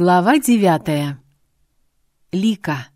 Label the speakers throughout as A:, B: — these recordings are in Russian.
A: Глава девятая. Лика.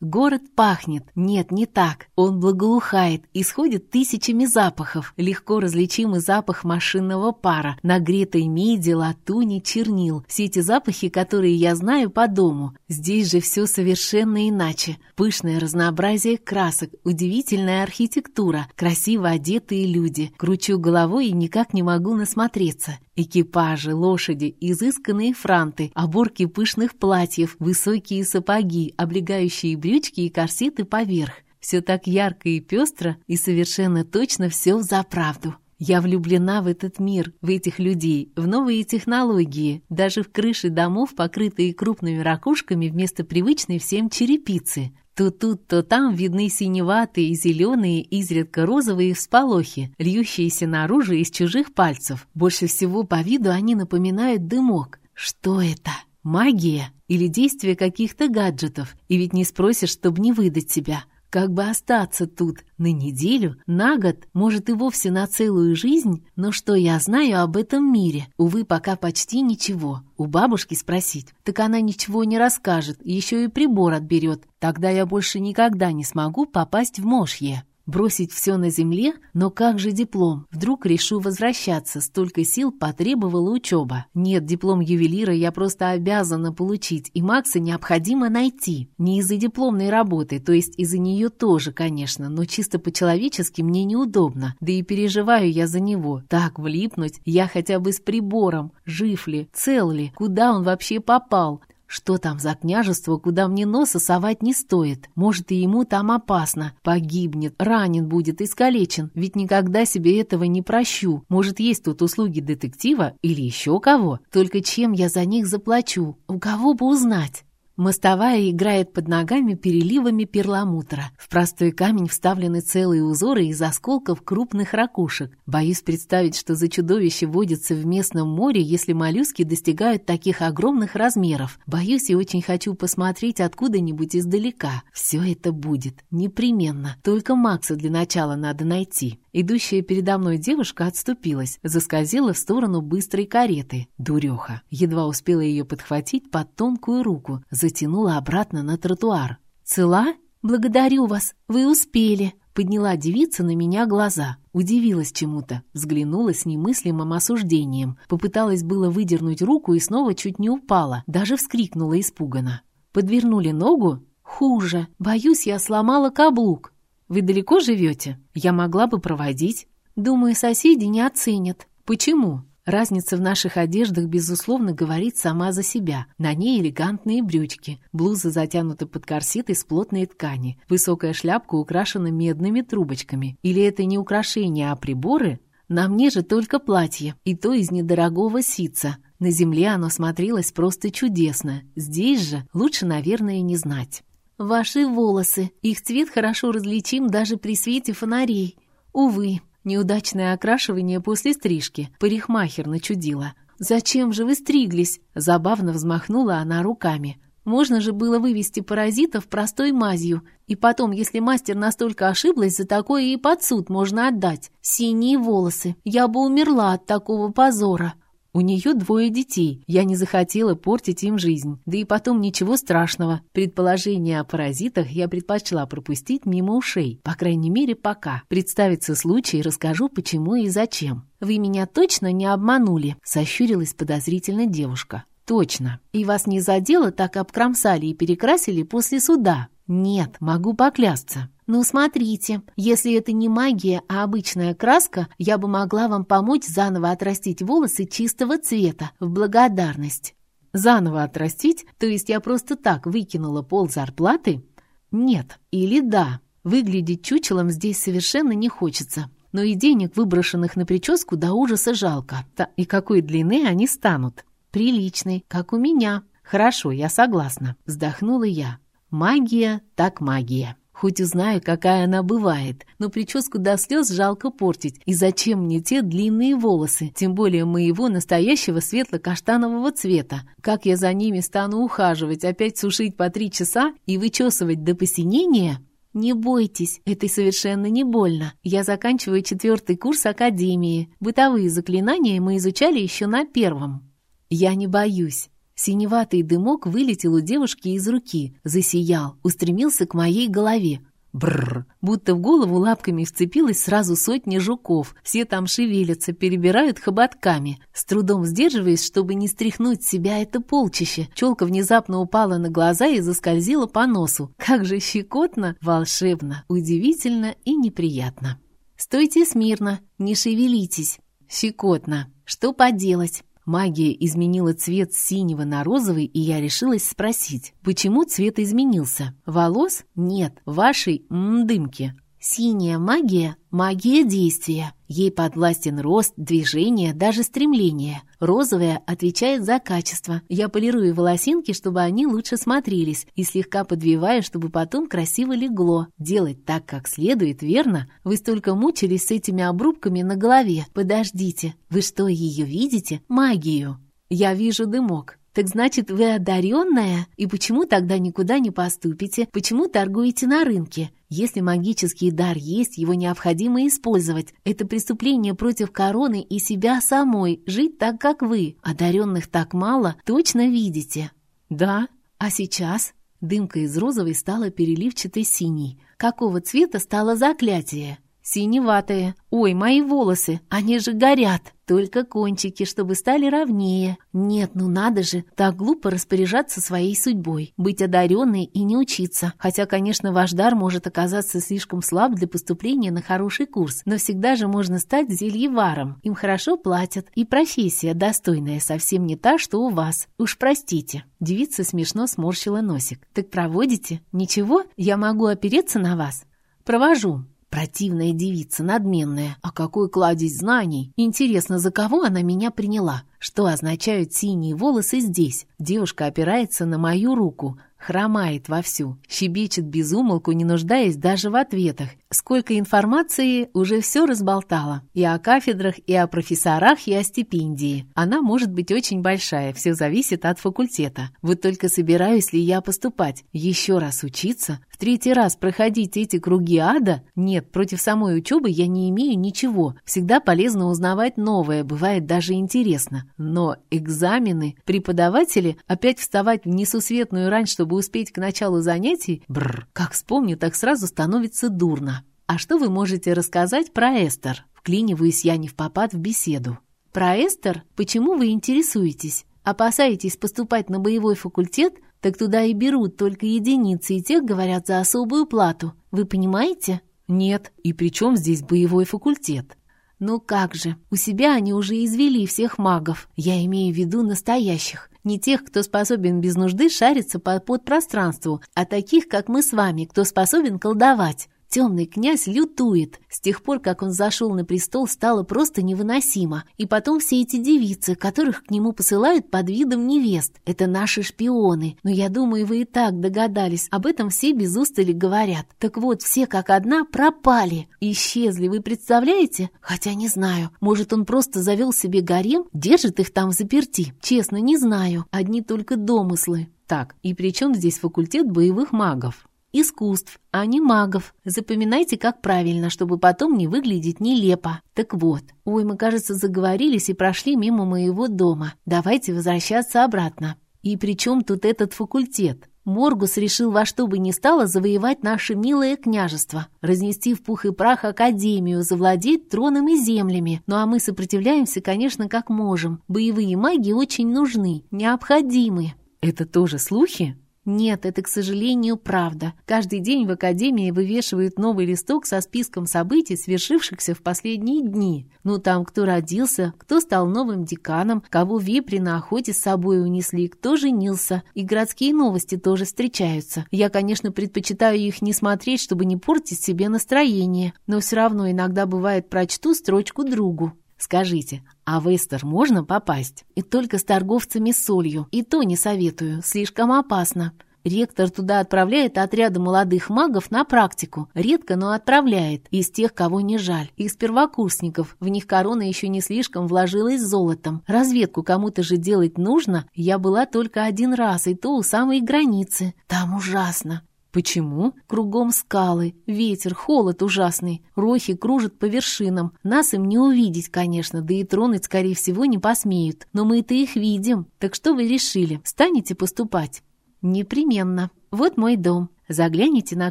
A: Город пахнет. Нет, не так. Он благоухает, исходит тысячами запахов. Легко различимый запах машинного пара, нагретой меди, латуни, чернил. Все эти запахи, которые я знаю по дому. Здесь же все совершенно иначе. Пышное разнообразие красок, удивительная архитектура, красиво одетые люди. Кручу головой и никак не могу насмотреться. Экипажи, лошади, изысканные франты, оборки пышных платьев, высокие сапоги, облегающие брючки и корсеты поверх. Все так ярко и пестро, и совершенно точно все взаправду. Я влюблена в этот мир, в этих людей, в новые технологии, даже в крыши домов, покрытые крупными ракушками вместо привычной всем черепицы. То тут, то там видны синеватые, зеленые, изредка розовые всполохи, льющиеся наружу из чужих пальцев. Больше всего по виду они напоминают дымок. Что это? Магия? Или действие каких-то гаджетов? И ведь не спросишь, чтобы не выдать себя. Как бы остаться тут на неделю, на год, может и вовсе на целую жизнь, но что я знаю об этом мире? Увы, пока почти ничего. У бабушки спросить, так она ничего не расскажет, еще и прибор отберет. Тогда я больше никогда не смогу попасть в Мошье. Бросить все на земле? Но как же диплом? Вдруг решу возвращаться, столько сил потребовала учеба. Нет, диплом ювелира я просто обязана получить, и Макса необходимо найти. Не из-за дипломной работы, то есть из-за нее тоже, конечно, но чисто по-человечески мне неудобно, да и переживаю я за него. Так влипнуть я хотя бы с прибором, жив ли, цел ли, куда он вообще попал, что там за княжество, куда мне носа совать не стоит? Может, и ему там опасно. Погибнет, ранен будет, искалечен. Ведь никогда себе этого не прощу. Может, есть тут услуги детектива или еще кого? Только чем я за них заплачу? У кого бы узнать? Мостовая играет под ногами переливами перламутра. В простой камень вставлены целые узоры из осколков крупных ракушек. Боюсь представить, что за чудовище водится в местном море, если моллюски достигают таких огромных размеров. Боюсь и очень хочу посмотреть откуда-нибудь издалека. Все это будет. Непременно. Только Макса для начала надо найти. Идущая передо мной девушка отступилась, заскользила в сторону быстрой кареты. Дуреха. Едва успела ее подхватить под тонкую руку, затянула обратно на тротуар. «Цела? Благодарю вас, вы успели!» Подняла девица на меня глаза. Удивилась чему-то, взглянула с немыслимым осуждением. Попыталась было выдернуть руку и снова чуть не упала, даже вскрикнула испуганно. Подвернули ногу? Хуже. Боюсь, я сломала каблук. Вы далеко живете? Я могла бы проводить. Думаю, соседи не оценят. Почему? Разница в наших одеждах, безусловно, говорит сама за себя. На ней элегантные брючки, блуза затянута под корсет из плотной ткани, высокая шляпка украшена медными трубочками. Или это не украшения, а приборы? На мне же только платье, и то из недорогого ситца. На земле оно смотрелось просто чудесно. Здесь же лучше, наверное, не знать. Ваши волосы. Их цвет хорошо различим даже при свете фонарей. Увы, неудачное окрашивание после стрижки. Парикмахер начудила. «Зачем же вы стриглись?» Забавно взмахнула она руками. «Можно же было вывести паразитов простой мазью. И потом, если мастер настолько ошиблась, за такое и под суд можно отдать. Синие волосы. Я бы умерла от такого позора». У нее двое детей. Я не захотела портить им жизнь. Да и потом ничего страшного. Предположение о паразитах я предпочла пропустить мимо ушей. По крайней мере, пока. Представится случай, расскажу, почему и зачем. «Вы меня точно не обманули?» — сощурилась подозрительно девушка. «Точно. И вас не задело, так обкромсали и перекрасили после суда?» «Нет, могу поклясться». «Ну, смотрите, если это не магия, а обычная краска, я бы могла вам помочь заново отрастить волосы чистого цвета в благодарность». «Заново отрастить? То есть я просто так выкинула пол зарплаты?» «Нет. Или да. Выглядеть чучелом здесь совершенно не хочется. Но и денег, выброшенных на прическу, до ужаса жалко. Та, и какой длины они станут?» «Приличной, как у меня». «Хорошо, я согласна», — вздохнула я. «Магия так магия». Хоть узнаю, какая она бывает, но прическу до слез жалко портить. И зачем мне те длинные волосы, тем более моего настоящего светло-каштанового цвета? Как я за ними стану ухаживать, опять сушить по три часа и вычесывать до посинения? «Не бойтесь, это совершенно не больно. Я заканчиваю четвертый курс академии. Бытовые заклинания мы изучали еще на первом». «Я не боюсь. Синеватый дымок вылетел у девушки из руки, засиял, устремился к моей голове. Бррр! Будто в голову лапками вцепилась сразу сотни жуков. Все там шевелятся, перебирают хоботками. С трудом сдерживаясь, чтобы не стряхнуть себя это полчище, челка внезапно упала на глаза и заскользила по носу. Как же щекотно, волшебно, удивительно и неприятно. «Стойте смирно, не шевелитесь!» «Щекотно! Что поделать?» Магия изменила цвет синего на розовый, и я решилась спросить, почему цвет изменился? Волос? Нет, вашей м, дымки. Синяя магия – магия действия. Ей подвластен рост, движение, даже стремление. Розовая отвечает за качество. Я полирую волосинки, чтобы они лучше смотрелись, и слегка подвиваю, чтобы потом красиво легло. Делать так, как следует, верно? Вы столько мучились с этими обрубками на голове. Подождите, вы что, ее видите? Магию. Я вижу дымок. «Так значит, вы одаренная? И почему тогда никуда не поступите? Почему торгуете на рынке? Если магический дар есть, его необходимо использовать. Это преступление против короны и себя самой, жить так, как вы. Одаренных так мало, точно видите?» «Да. А сейчас?» Дымка из розовой стала переливчатой синей. «Какого цвета стало заклятие?» Синеватые. Ой, мои волосы, они же горят. Только кончики, чтобы стали ровнее. Нет, ну надо же, так глупо распоряжаться своей судьбой. Быть одаренной и не учиться. Хотя, конечно, ваш дар может оказаться слишком слаб для поступления на хороший курс. Но всегда же можно стать зельеваром. Им хорошо платят. И профессия достойная совсем не та, что у вас. Уж простите. Девица смешно сморщила носик. Так проводите? Ничего? Я могу опереться на вас? Провожу. Противная девица, надменная. А какой кладезь знаний! Интересно, за кого она меня приняла? Что означают синие волосы здесь? Девушка опирается на мою руку, хромает вовсю, щебечет безумолку, не нуждаясь даже в ответах. Сколько информации уже все разболтала. И о кафедрах, и о профессорах, и о стипендии. Она может быть очень большая, все зависит от факультета. Вот только собираюсь ли я поступать? Еще раз учиться? В третий раз проходить эти круги ада? Нет, против самой учебы я не имею ничего. Всегда полезно узнавать новое, бывает даже интересно. Но экзамены, преподаватели, опять вставать в несусветную рань, чтобы успеть к началу занятий, бррр, как вспомню, так сразу становится дурно. А что вы можете рассказать про Эстер? Вклиниваюсь я не в попад в беседу. Про Эстер? Почему вы интересуетесь? Опасаетесь поступать на боевой факультет? Так туда и берут только единицы, и тех говорят за особую плату. Вы понимаете? Нет. И при чем здесь боевой факультет? Ну как же, у себя они уже извели всех магов. Я имею в виду настоящих. Не тех, кто способен без нужды шариться по подпространству, а таких, как мы с вами, кто способен колдовать. Темный князь лютует. С тех пор, как он зашел на престол, стало просто невыносимо. И потом все эти девицы, которых к нему посылают под видом невест. Это наши шпионы. Но я думаю, вы и так догадались. Об этом все без устали говорят. Так вот, все как одна пропали. Исчезли, вы представляете? Хотя не знаю. Может, он просто завел себе гарем, держит их там в заперти. Честно, не знаю. Одни только домыслы. Так, и при чем здесь факультет боевых магов? Искусств, а не магов. Запоминайте, как правильно, чтобы потом не выглядеть нелепо. Так вот, ой, мы, кажется, заговорились и прошли мимо моего дома. Давайте возвращаться обратно. И при чем тут этот факультет? Моргус решил во что бы ни стало завоевать наше милое княжество, разнести в пух и прах Академию, завладеть троном и землями. Ну а мы сопротивляемся, конечно, как можем. Боевые маги очень нужны, необходимы. Это тоже слухи? Нет, это, к сожалению, правда. Каждый день в Академии вывешивают новый листок со списком событий, свершившихся в последние дни. Ну, там кто родился, кто стал новым деканом, кого вепри на охоте с собой унесли, кто женился. И городские новости тоже встречаются. Я, конечно, предпочитаю их не смотреть, чтобы не портить себе настроение. Но все равно иногда бывает прочту строчку другу. Скажите, а в Эстер можно попасть? И только с торговцами солью. И то не советую, слишком опасно. Ректор туда отправляет отряды молодых магов на практику. Редко, но отправляет. Из тех, кого не жаль. Из первокурсников. В них корона еще не слишком вложилась золотом. Разведку кому-то же делать нужно. Я была только один раз, и то у самой границы. Там ужасно. Почему? Кругом скалы, ветер, холод ужасный. Рохи кружат по вершинам. Нас им не увидеть, конечно, да и тронуть, скорее всего, не посмеют. Но мы-то их видим. Так что вы решили? Станете поступать? Непременно. Вот мой дом. Загляните на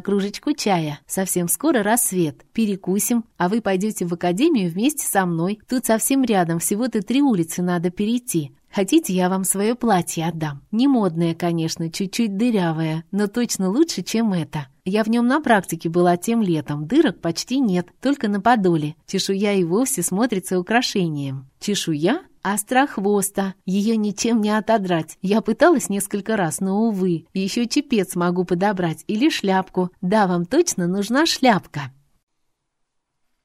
A: кружечку чая. Совсем скоро рассвет. Перекусим, а вы пойдете в академию вместе со мной. Тут совсем рядом, всего-то три улицы надо перейти. Хотите, я вам свое платье отдам? Не модное, конечно, чуть-чуть дырявое, но точно лучше, чем это. Я в нем на практике была тем летом, дырок почти нет, только на подоле. Чешуя и вовсе смотрится украшением. Чешуя? Острохвоста. Ее ничем не отодрать. Я пыталась несколько раз, но, увы. Еще чепец могу подобрать или шляпку. Да, вам точно нужна шляпка.